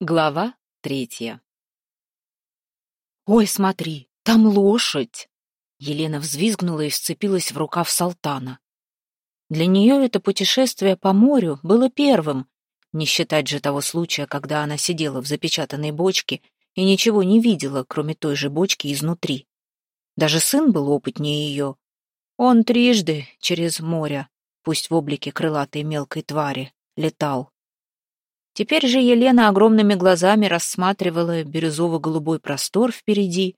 Глава третья. «Ой, смотри, там лошадь!» Елена взвизгнула и вцепилась в рукав Салтана. Для нее это путешествие по морю было первым, не считать же того случая, когда она сидела в запечатанной бочке и ничего не видела, кроме той же бочки изнутри. Даже сын был опытнее ее. Он трижды через море, пусть в облике крылатой мелкой твари, летал. Теперь же Елена огромными глазами рассматривала бирюзово-голубой простор впереди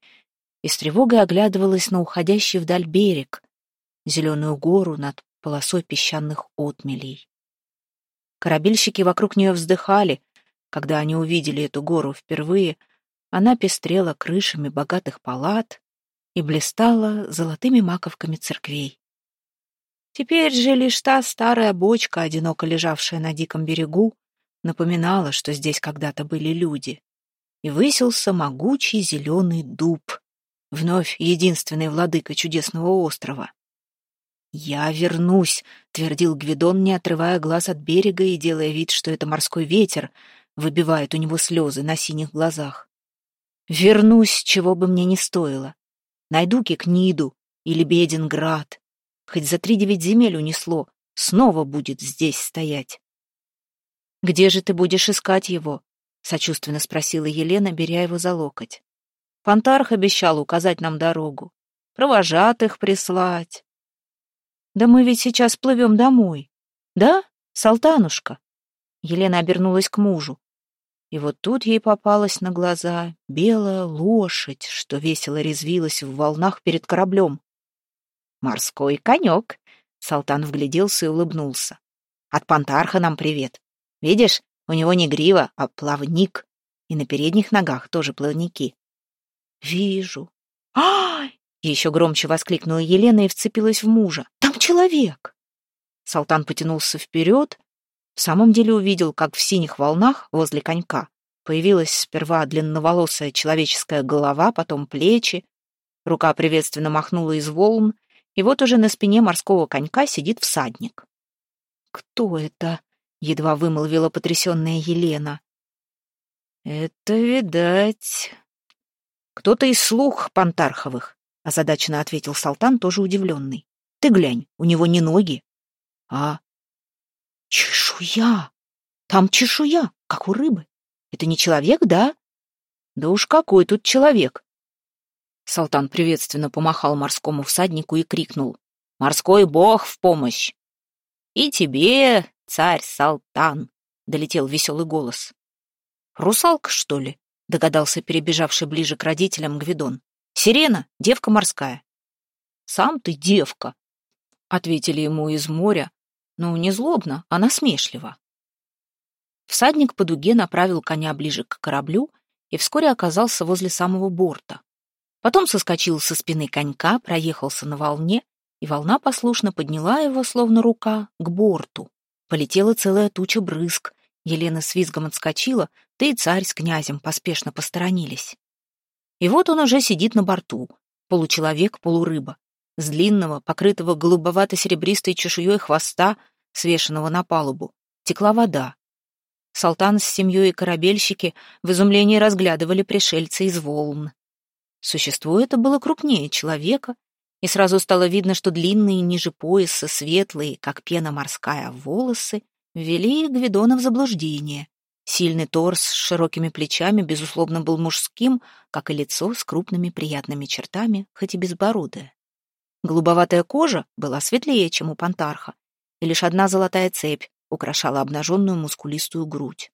и с тревогой оглядывалась на уходящий вдаль берег, зеленую гору над полосой песчаных отмелей. Корабельщики вокруг нее вздыхали, когда они увидели эту гору впервые, она пестрела крышами богатых палат и блистала золотыми маковками церквей. Теперь же лишь та старая бочка, одиноко лежавшая на диком берегу, напоминала, что здесь когда-то были люди. И высился могучий зеленый дуб, вновь единственный владыка чудесного острова. «Я вернусь», — твердил Гвидон, не отрывая глаз от берега и делая вид, что это морской ветер выбивает у него слезы на синих глазах. «Вернусь, чего бы мне ни стоило. Найду Кикниду или Бединград. Хоть за три девять земель унесло, снова будет здесь стоять. «Где же ты будешь искать его?» — сочувственно спросила Елена, беря его за локоть. «Пантарх обещал указать нам дорогу, провожатых прислать». «Да мы ведь сейчас плывем домой. Да, Салтанушка?» Елена обернулась к мужу. И вот тут ей попалась на глаза белая лошадь, что весело резвилась в волнах перед кораблем. «Морской конек!» — Салтан вгляделся и улыбнулся. «От Пантарха нам привет. Видишь, у него не грива, а плавник. И на передних ногах тоже плавники. Вижу. Ай! Еще громче воскликнула Елена и вцепилась в мужа. Там человек! Салтан потянулся вперед. В самом деле увидел, как в синих волнах возле конька появилась сперва длинноволосая человеческая голова, потом плечи. Рука приветственно махнула из волн, и вот уже на спине морского конька сидит всадник. «Кто это?» Едва вымолвила потрясенная Елена. Это, видать, кто-то из слух Пантарховых, озадаченно ответил Салтан, тоже удивленный. Ты глянь, у него не ноги, а чешуя. Там чешуя, как у рыбы. Это не человек, да? Да уж какой тут человек. Салтан приветственно помахал морскому всаднику и крикнул. «Морской бог в помощь!» «И тебе, царь Салтан!» — долетел веселый голос. «Русалка, что ли?» — догадался перебежавший ближе к родителям Гвидон. «Сирена, девка морская». «Сам ты девка!» — ответили ему из моря, но не злобно, а насмешливо. Всадник по дуге направил коня ближе к кораблю и вскоре оказался возле самого борта. Потом соскочил со спины конька, проехался на волне, и волна послушно подняла его, словно рука, к борту. Полетела целая туча брызг. Елена с визгом отскочила, да и царь с князем поспешно посторонились. И вот он уже сидит на борту, получеловек, полурыба, с длинного, покрытого голубовато-серебристой чешуей хвоста, свешенного на палубу, текла вода. Салтан с семьей и корабельщики в изумлении разглядывали пришельца из волн. Существо это было крупнее человека и сразу стало видно, что длинные ниже пояса, светлые, как пена морская, волосы ввели Гвидона в заблуждение. Сильный торс с широкими плечами, безусловно, был мужским, как и лицо с крупными приятными чертами, хоть и безбородое. Голубоватая кожа была светлее, чем у пантарха, и лишь одна золотая цепь украшала обнаженную мускулистую грудь.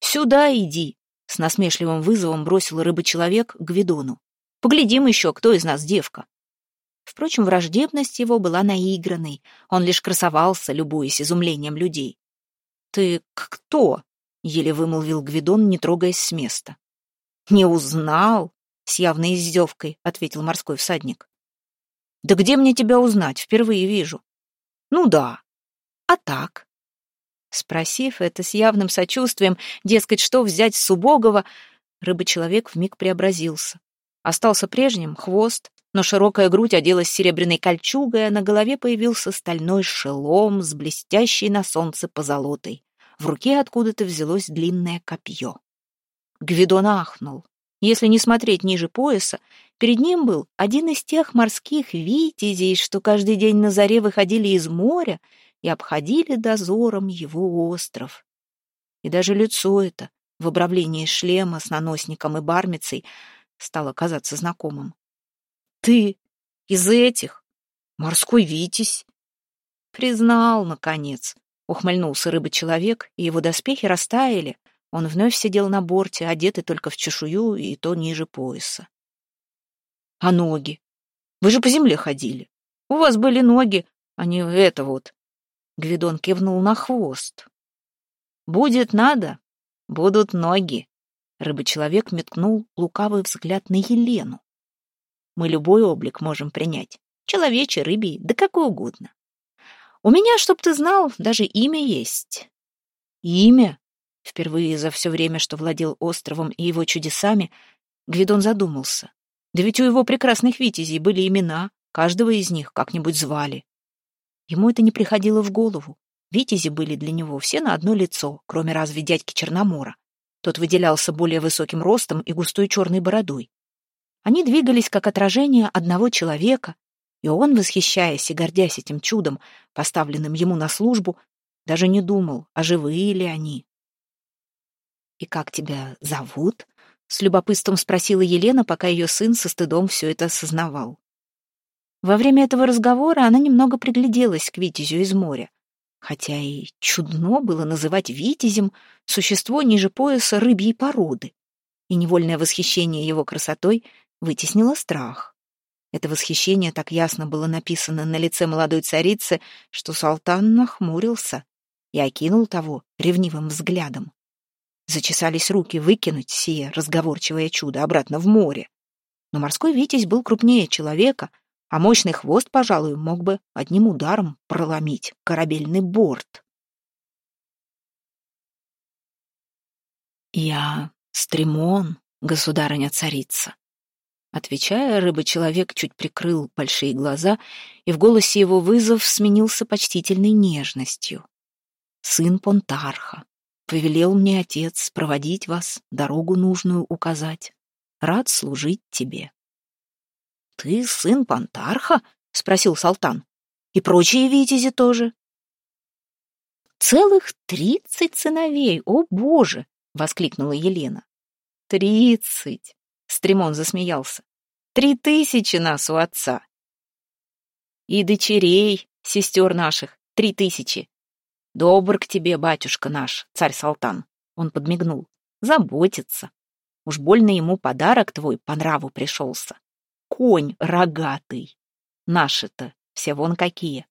«Сюда иди!» — с насмешливым вызовом бросил рыба-человек к Гвидону. Поглядим еще, кто из нас девка. Впрочем, враждебность его была наигранной. Он лишь красовался, любуясь изумлением людей. «Ты кто?» — еле вымолвил Гвидон, не трогаясь с места. «Не узнал?» — с явной издевкой ответил морской всадник. «Да где мне тебя узнать? Впервые вижу». «Ну да. А так?» Спросив это с явным сочувствием, дескать, что взять с убогого, рыба-человек вмиг преобразился. Остался прежним хвост, но широкая грудь оделась серебряной кольчугой, а на голове появился стальной шелом с блестящей на солнце позолотой. В руке откуда-то взялось длинное копье. Гвидон ахнул. Если не смотреть ниже пояса, перед ним был один из тех морских витязей, что каждый день на заре выходили из моря и обходили дозором его остров. И даже лицо это, в обравлении шлема с наносником и бармицей, стало казаться знакомым. «Ты из этих? Морской витязь?» «Признал, наконец», — ухмыльнулся рыба-человек, и его доспехи растаяли, он вновь сидел на борте, одетый только в чешую и то ниже пояса. А ноги? Вы же по земле ходили. У вас были ноги, а не это вот. Гвидон кивнул на хвост. Будет надо, будут ноги. Рыба-человек меткнул лукавый взгляд на Елену. Мы любой облик можем принять. Человечий, рыбий, да какой угодно. У меня, чтоб ты знал, даже имя есть. Имя? Впервые за все время, что владел островом и его чудесами, Гвидон задумался. Да ведь у его прекрасных витязей были имена, каждого из них как-нибудь звали. Ему это не приходило в голову. Витязи были для него все на одно лицо, кроме разве дядьки Черномора. Тот выделялся более высоким ростом и густой черной бородой. Они двигались как отражение одного человека, и он, восхищаясь и гордясь этим чудом, поставленным ему на службу, даже не думал, а живые ли они. «И как тебя зовут?» — с любопытством спросила Елена, пока ее сын со стыдом все это осознавал. Во время этого разговора она немного пригляделась к Витязю из моря. Хотя и чудно было называть Витязем существо ниже пояса рыбьей породы. И невольное восхищение его красотой вытеснило страх. Это восхищение так ясно было написано на лице молодой царицы, что Салтан нахмурился и окинул того ревнивым взглядом. Зачесались руки выкинуть сие разговорчивое чудо обратно в море. Но морской витязь был крупнее человека, а мощный хвост, пожалуй, мог бы одним ударом проломить корабельный борт. «Я стремон, государыня-царица», Отвечая, рыба-человек чуть прикрыл большие глаза, и в голосе его вызов сменился почтительной нежностью. «Сын Понтарха, Повелел мне отец проводить вас, дорогу нужную указать. Рад служить тебе. — Ты сын Пантарха? — спросил Салтан. — И прочие витязи тоже? — Целых тридцать сыновей, о боже! — воскликнула Елена. — Тридцать! — Стремон засмеялся. — Три тысячи нас у отца. — И дочерей, сестер наших, три тысячи. Добр к тебе, батюшка наш, царь Салтан. Он подмигнул. Заботится. Уж больно ему подарок твой по нраву пришелся. Конь рогатый. Наши-то все вон какие.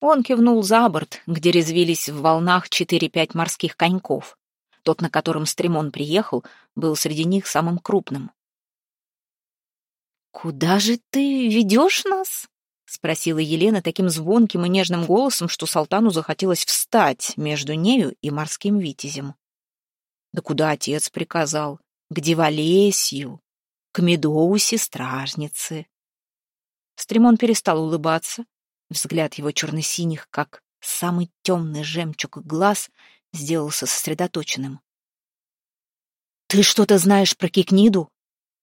Он кивнул за борт, где резвились в волнах четыре-пять морских коньков. Тот, на котором Стремон приехал, был среди них самым крупным. «Куда же ты ведешь нас?» — спросила Елена таким звонким и нежным голосом, что Салтану захотелось встать между нею и морским витязем. «Да куда отец приказал? К Деволесью, к Медоусе-стражнице». Стремон перестал улыбаться. Взгляд его черно-синих, как самый темный жемчуг глаз, сделался сосредоточенным. «Ты что-то знаешь про Кикниду?»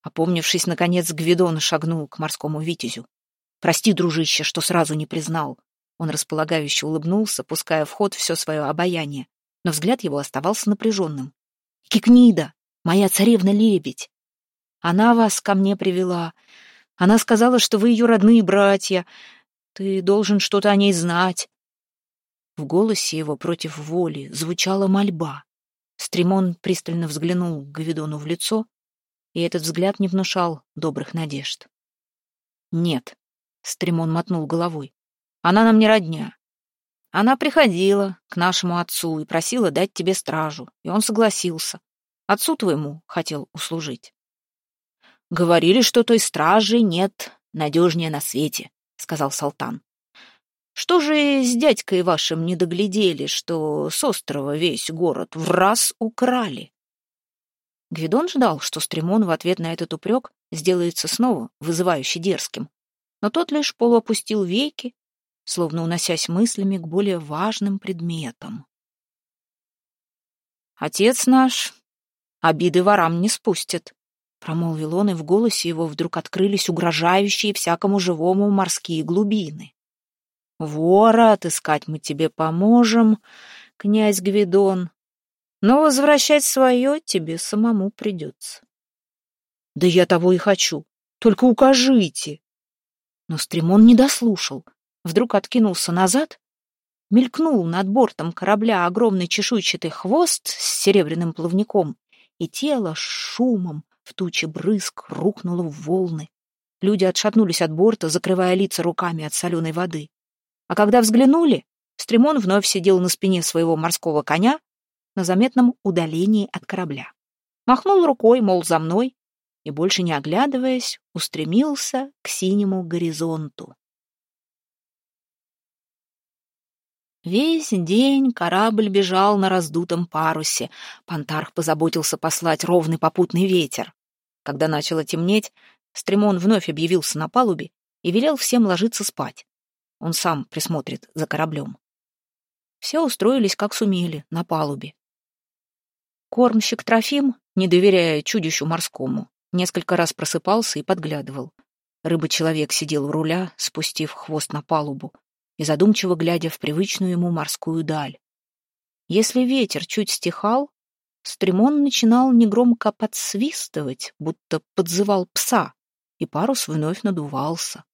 Опомнившись, наконец, Гвидон шагнул к морскому витязю. Прости, дружище, что сразу не признал. Он располагающе улыбнулся, пуская в ход все свое обаяние, но взгляд его оставался напряженным. «Кикнида, моя царевна-лебедь! Она вас ко мне привела. Она сказала, что вы ее родные братья. Ты должен что-то о ней знать». В голосе его против воли звучала мольба. Стремон пристально взглянул Гвидону в лицо, и этот взгляд не внушал добрых надежд. «Нет», Стремон мотнул головой. Она нам не родня. Она приходила к нашему отцу и просила дать тебе стражу, и он согласился. Отцу твоему хотел услужить. Говорили, что той стражи нет надежнее на свете, сказал Салтан. Что же с дядькой вашим не доглядели, что с острова весь город в раз украли? Гвидон ждал, что Стремон в ответ на этот упрек сделается снова вызывающе дерзким но тот лишь полуопустил веки, словно уносясь мыслями к более важным предметам. «Отец наш обиды ворам не спустит», — промолвил он, и в голосе его вдруг открылись угрожающие всякому живому морские глубины. «Вора отыскать мы тебе поможем, князь Гвидон, но возвращать свое тебе самому придется». «Да я того и хочу, только укажите!» Но Стремон не дослушал, вдруг откинулся назад мелькнул над бортом корабля огромный чешуйчатый хвост с серебряным плавником, и тело с шумом в туче брызг рухнуло в волны. Люди отшатнулись от борта, закрывая лица руками от соленой воды. А когда взглянули, Стремон вновь сидел на спине своего морского коня на заметном удалении от корабля. Махнул рукой, мол, за мной, и, больше не оглядываясь, устремился к синему горизонту. Весь день корабль бежал на раздутом парусе. Пантарх позаботился послать ровный попутный ветер. Когда начало темнеть, Стремон вновь объявился на палубе и велел всем ложиться спать. Он сам присмотрит за кораблем. Все устроились как сумели, на палубе. Кормщик Трофим, не доверяя чудищу морскому, несколько раз просыпался и подглядывал. Рыба-человек сидел у руля, спустив хвост на палубу и задумчиво глядя в привычную ему морскую даль. Если ветер чуть стихал, стремон начинал негромко подсвистывать, будто подзывал пса, и парус вновь надувался.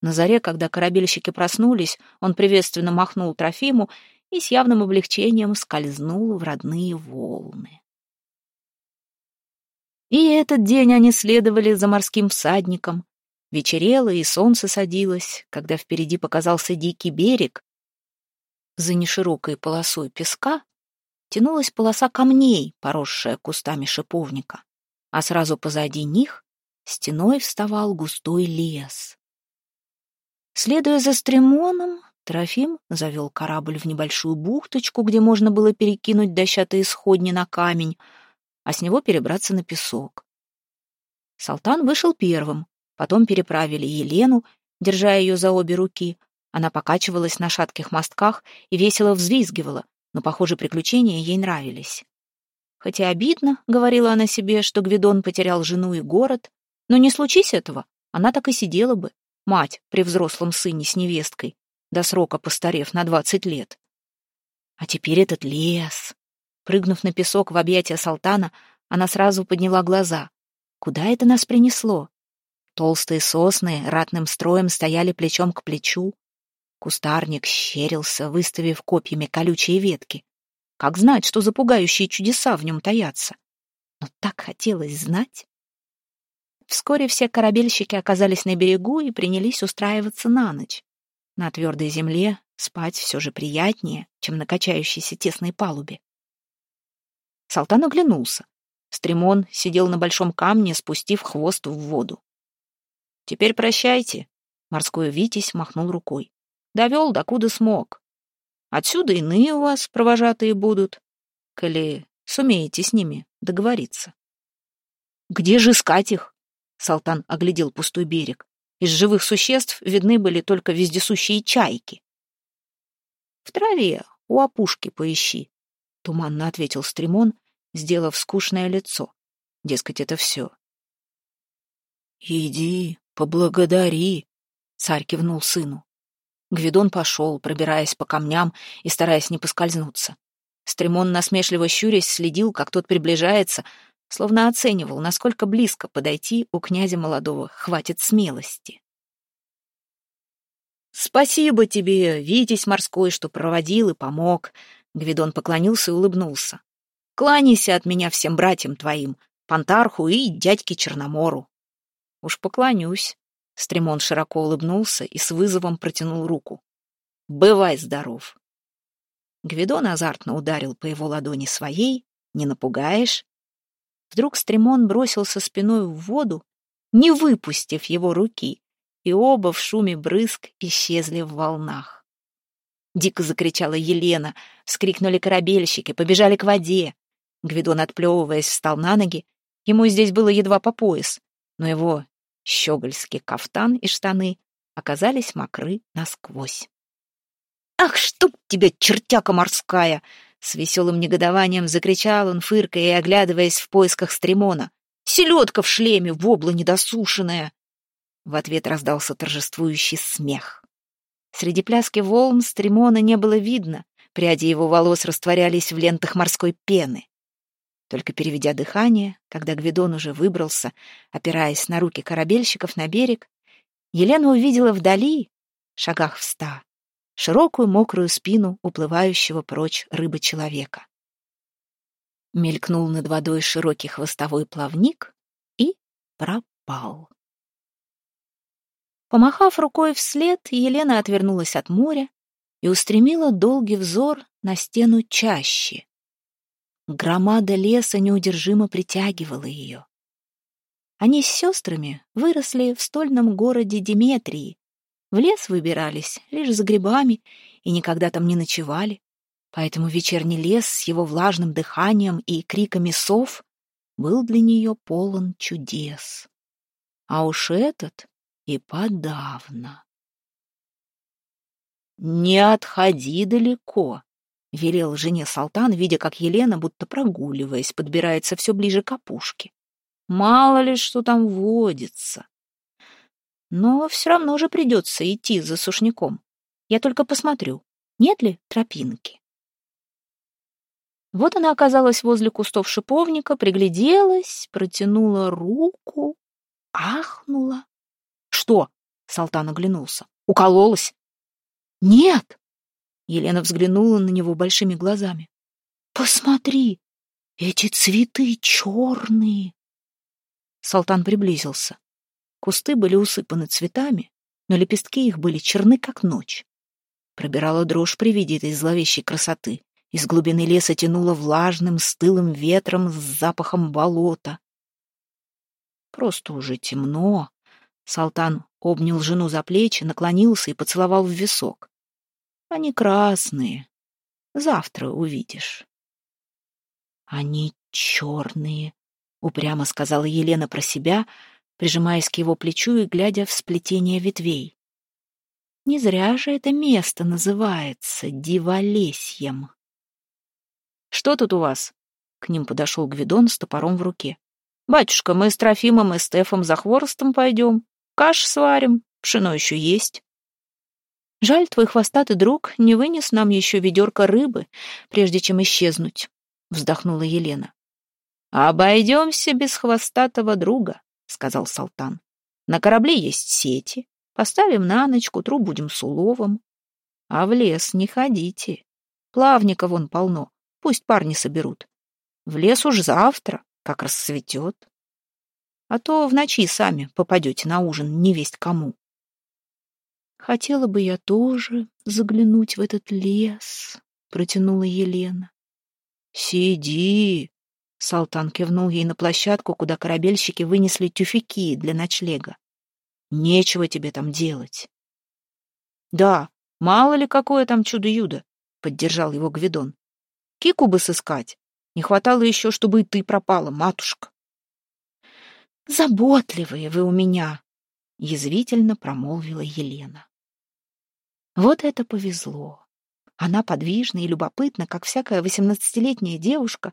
На заре, когда корабельщики проснулись, он приветственно махнул Трофиму и с явным облегчением скользнул в родные волны. И этот день они следовали за морским всадником, Вечерело, и солнце садилось, когда впереди показался дикий берег. За неширокой полосой песка тянулась полоса камней, поросшая кустами шиповника, а сразу позади них стеной вставал густой лес. Следуя за стремоном, Трофим завел корабль в небольшую бухточку, где можно было перекинуть дощатые сходни на камень, а с него перебраться на песок. Салтан вышел первым, Потом переправили Елену, держа ее за обе руки. Она покачивалась на шатких мостках и весело взвизгивала, но, похоже, приключения ей нравились. Хотя обидно, — говорила она себе, — что Гвидон потерял жену и город, но не случись этого, она так и сидела бы, мать при взрослом сыне с невесткой, до срока постарев на двадцать лет. А теперь этот лес. Прыгнув на песок в объятия Салтана, она сразу подняла глаза. Куда это нас принесло? Толстые сосны ратным строем стояли плечом к плечу. Кустарник щерился, выставив копьями колючие ветки. Как знать, что за пугающие чудеса в нем таятся? Но так хотелось знать. Вскоре все корабельщики оказались на берегу и принялись устраиваться на ночь. На твердой земле спать все же приятнее, чем на качающейся тесной палубе. Салтан оглянулся. Стремон сидел на большом камне, спустив хвост в воду. Теперь прощайте. Морской Витязь махнул рукой. Довел, докуда смог. Отсюда иные у вас провожатые будут, коли сумеете с ними договориться. Где же искать их? Салтан оглядел пустой берег. Из живых существ видны были только вездесущие чайки. В траве у опушки поищи, туманно ответил Стремон, сделав скучное лицо. Дескать, это все. Иди, «Поблагодари!» — царь кивнул сыну. Гвидон пошел, пробираясь по камням и стараясь не поскользнуться. Стремон, насмешливо щурясь, следил, как тот приближается, словно оценивал, насколько близко подойти у князя молодого хватит смелости. «Спасибо тебе, Витязь морской, что проводил и помог», — Гвидон поклонился и улыбнулся. «Кланяйся от меня всем братьям твоим, Пантарху и дядьке Черномору». Уж поклонюсь. Стремон широко улыбнулся и с вызовом протянул руку. Бывай здоров. Гвидон азартно ударил по его ладони своей. Не напугаешь? Вдруг Стремон бросился спиной в воду, не выпустив его руки, и оба в шуме брызг исчезли в волнах. Дико закричала Елена, вскрикнули корабельщики, побежали к воде. Гвидон, отплевываясь, встал на ноги. Ему здесь было едва по пояс, но его щегольский кафтан и штаны оказались мокры насквозь. «Ах, чтоб тебя, чертяка морская!» С веселым негодованием закричал он, фыркая и оглядываясь в поисках стремона. «Селедка в шлеме, вобла недосушенная!» В ответ раздался торжествующий смех. Среди пляски волн стремона не было видно, пряди его волос растворялись в лентах морской пены. Только переведя дыхание, когда Гвидон уже выбрался, опираясь на руки корабельщиков на берег, Елена увидела вдали, шагах в ста, широкую мокрую спину уплывающего прочь рыбы-человека. Мелькнул над водой широкий хвостовой плавник и пропал. Помахав рукой вслед, Елена отвернулась от моря и устремила долгий взор на стену чаще. Громада леса неудержимо притягивала ее. Они с сестрами выросли в стольном городе Диметрии, в лес выбирались лишь за грибами и никогда там не ночевали, поэтому вечерний лес с его влажным дыханием и криками сов был для нее полон чудес. А уж этот и подавно. «Не отходи далеко», — велел жене Салтан, видя, как Елена, будто прогуливаясь, подбирается все ближе к опушке. «Мало ли, что там водится». Но все равно же придется идти за сушняком. Я только посмотрю, нет ли тропинки. Вот она оказалась возле кустов шиповника, пригляделась, протянула руку, ахнула. «Что?» — Салтан оглянулся. «Укололась?» «Нет!» — Елена взглянула на него большими глазами. «Посмотри, эти цветы черные!» Салтан приблизился. Кусты были усыпаны цветами, но лепестки их были черны, как ночь. Пробирала дрожь при виде этой зловещей красоты. Из глубины леса тянуло влажным, стылым ветром с запахом болота. Просто уже темно. Салтан обнял жену за плечи, наклонился и поцеловал в висок. Они красные. Завтра увидишь. Они черные, упрямо сказала Елена про себя, прижимаясь к его плечу и глядя в сплетение ветвей. Не зря же это место называется Диволесьем. «Что тут у вас?» К ним подошел Гвидон с топором в руке. «Батюшка, мы с Трофимом и Стефом за хворостом пойдем. Каш сварим, пшено еще есть». «Жаль, твой хвостатый друг не вынес нам еще ведерко рыбы, прежде чем исчезнуть», — вздохнула Елена. «Обойдемся без хвостатого друга», сказал Салтан. На корабле есть сети. Поставим на ночь, к утру будем с уловом. А в лес не ходите. Плавника вон полно. Пусть парни соберут. В лес уж завтра, как расцветет. А то в ночи сами попадете на ужин невесть кому. Хотела бы я тоже заглянуть в этот лес, протянула Елена. Сиди, Салтан кивнул ей на площадку, куда корабельщики вынесли тюфяки для ночлега. «Нечего тебе там делать». «Да, мало ли какое там чудо-юдо», — поддержал его Гвидон. «Кику бы сыскать. Не хватало еще, чтобы и ты пропала, матушка». «Заботливые вы у меня», — язвительно промолвила Елена. Вот это повезло. Она подвижна и любопытна, как всякая восемнадцатилетняя девушка,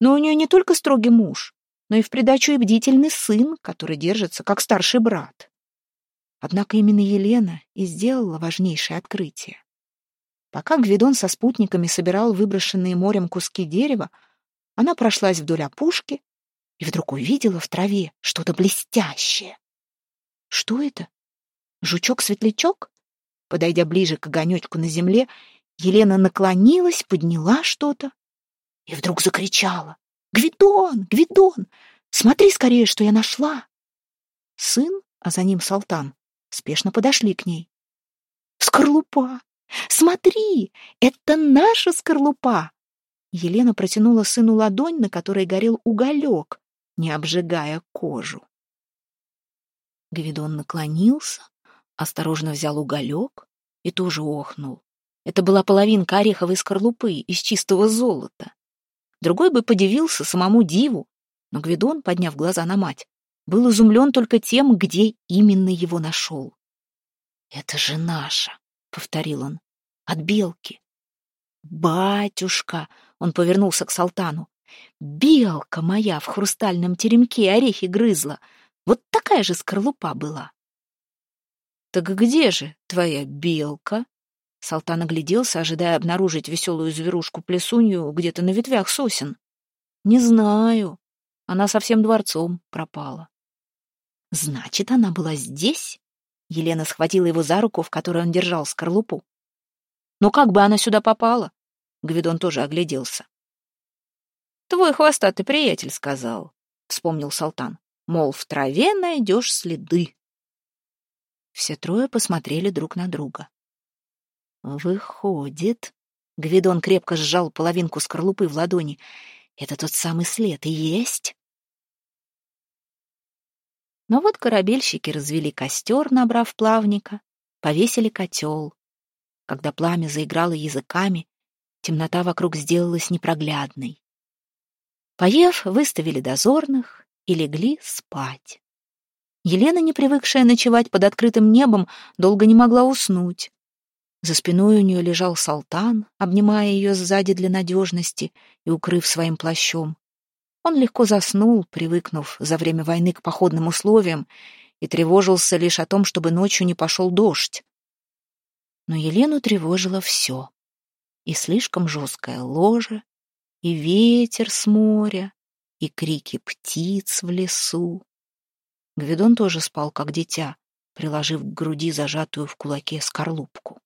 но у нее не только строгий муж, но и в придачу и бдительный сын, который держится как старший брат. Однако именно Елена и сделала важнейшее открытие. Пока Гвидон со спутниками собирал выброшенные морем куски дерева, она прошлась вдоль опушки и вдруг увидела в траве что-то блестящее. Что это? Жучок-светлячок? Подойдя ближе к огонечку на земле, Елена наклонилась, подняла что-то и вдруг закричала. «Гвидон! Гвидон! Смотри скорее, что я нашла!» Сын, а за ним Салтан, спешно подошли к ней. «Скорлупа! Смотри! Это наша скорлупа!» Елена протянула сыну ладонь, на которой горел уголек, не обжигая кожу. Гвидон наклонился, осторожно взял уголек и тоже охнул. Это была половинка ореховой скорлупы из чистого золота. Другой бы подивился самому диву, но Гвидон, подняв глаза на мать, был изумлен только тем, где именно его нашел. «Это же наша», — повторил он, — «от белки». «Батюшка!» — он повернулся к Салтану. «Белка моя в хрустальном теремке орехи грызла. Вот такая же скорлупа была». «Так где же твоя белка?» Салтан огляделся, ожидая обнаружить веселую зверушку-плесунью где-то на ветвях сосен. «Не знаю. Она совсем дворцом пропала». «Значит, она была здесь?» Елена схватила его за руку, в которой он держал скорлупу. «Ну как бы она сюда попала?» Гвидон тоже огляделся. «Твой хвостатый приятель сказал», — вспомнил Салтан. «Мол, в траве найдешь следы». Все трое посмотрели друг на друга. «Выходит...» — Гвидон крепко сжал половинку скорлупы в ладони. «Это тот самый след и есть?» Но вот корабельщики развели костер, набрав плавника, повесили котел. Когда пламя заиграло языками, темнота вокруг сделалась непроглядной. Поев, выставили дозорных и легли спать. Елена, не привыкшая ночевать под открытым небом, долго не могла уснуть. За спиной у нее лежал Салтан, обнимая ее сзади для надежности и укрыв своим плащом. Он легко заснул, привыкнув за время войны к походным условиям, и тревожился лишь о том, чтобы ночью не пошел дождь. Но Елену тревожило все. И слишком жесткое ложе, и ветер с моря, и крики птиц в лесу. Гвидон тоже спал, как дитя, приложив к груди зажатую в кулаке скорлупку.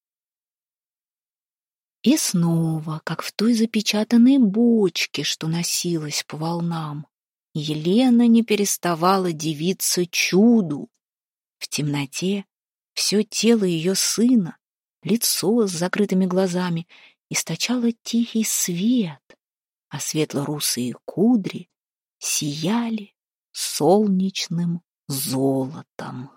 И снова, как в той запечатанной бочке, что носилась по волнам, Елена не переставала дивиться чуду. В темноте все тело ее сына, лицо с закрытыми глазами, источало тихий свет, а светло-русые кудри сияли солнечным золотом.